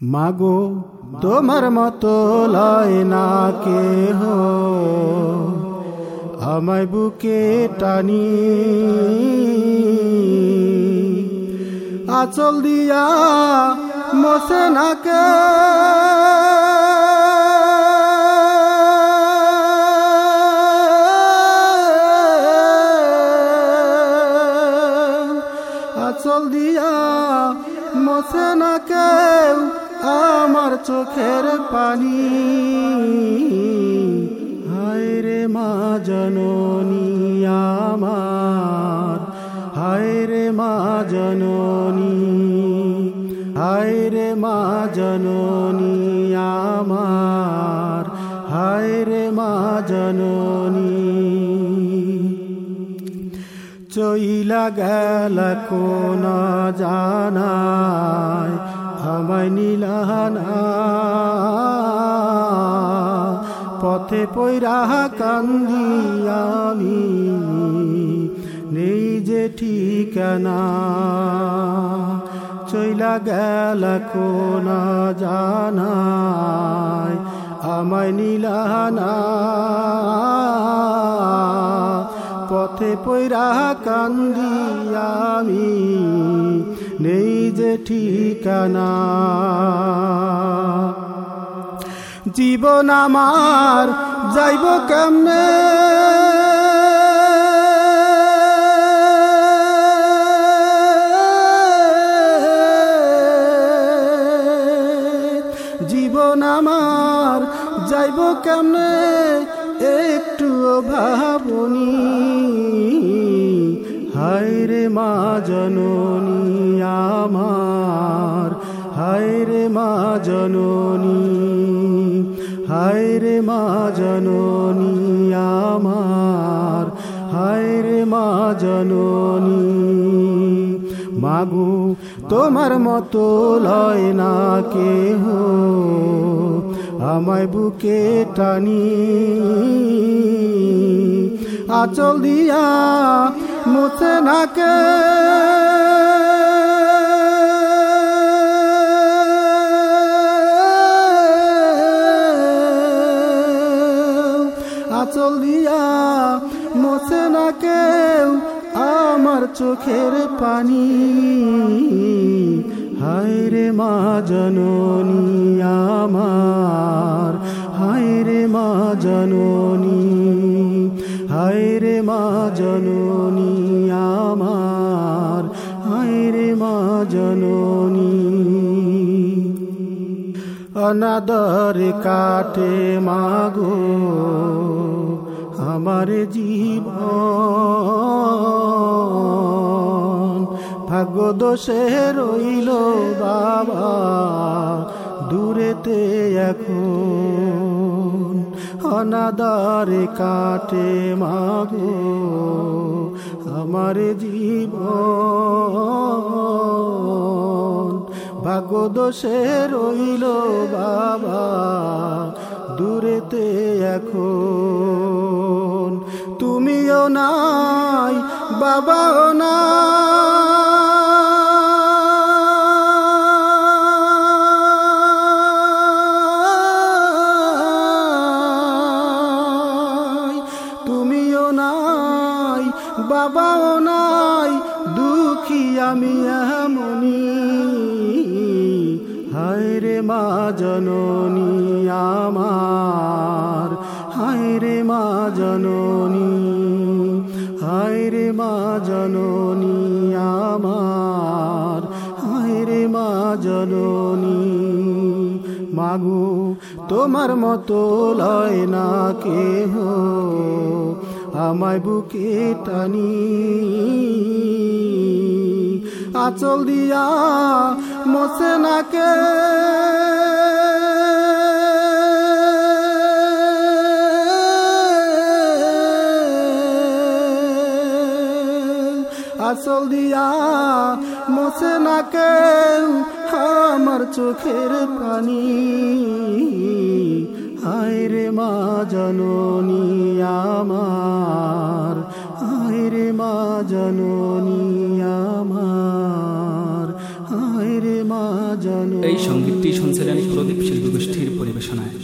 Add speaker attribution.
Speaker 1: মাগো, তোমার মতো লয় না কে হো আমায় বুকে টানি। আচল দিয়া মসে না কে। আচল দিয়া মসে না কেউ আমার চোখের পানি। হায় রে মা জননী আমার, হায় রে মা জননী, হায় রে মা জননী আমার, হায় রে মা জননী। চইলা গেল কোন জানায় আমায় নিলানা, পথে পৈরা কান্দি আমি নেই যে ঠিকানা। চইলা গেল কোন জানায় আমায় নিলানা, পথে পৈরা কান্দি আমি নেই যে ঠিকানা। জীবন আমার যাইব কেমনে? জীবন আমার যাইব কেমনে? একটু ভাবনি। হায় রে মা জননী আমার হায় রে মা জননী হায় রে মা জননী আমার হায় রে মা জননী। মাগু, তোমার মতো লয় না কেহ, আমায় বুকে টানি। আচল দিয়া মুছে নাকে আচল দিয়া মোছে না কেউ, আমার চোখের পানি। হায় রে মা জননী আমার, হায় রে মা জননী। হায় রে মা জননী আমার হায় রে মা জননী। অনাদর কাটে মাগো আমার জীব ভাগ্য দোষে রইল বাবা দূরেতে এখন অনাদার কাটে মাগো আমার জীব ভাগ্য দোষে রইল বাবা, দূরেতে এখন। তুমিও নাই, বাবাও না বাবাও নাই, দুঃখী আমি এমনি হায় রে মা জননী আমার, হায় রে মা জননী, হায় রে মা জননী আমার, হায় রে মা জননী। মাগু, তোমার মতো লয় না কেহ আমায় বুকে টানি। আচল দিয়া মসে নাকে। আচল দিয়া মসে নাকে আমার চোখের পানি। হায় রে মা জননী আমার আয়রে মা জননী আমার আয়রে মা জননী
Speaker 2: এই সঙ্গীতটি শুনছিলেন প্রদীপ শিল্পী গোষ্ঠীর পরিবেশনায়।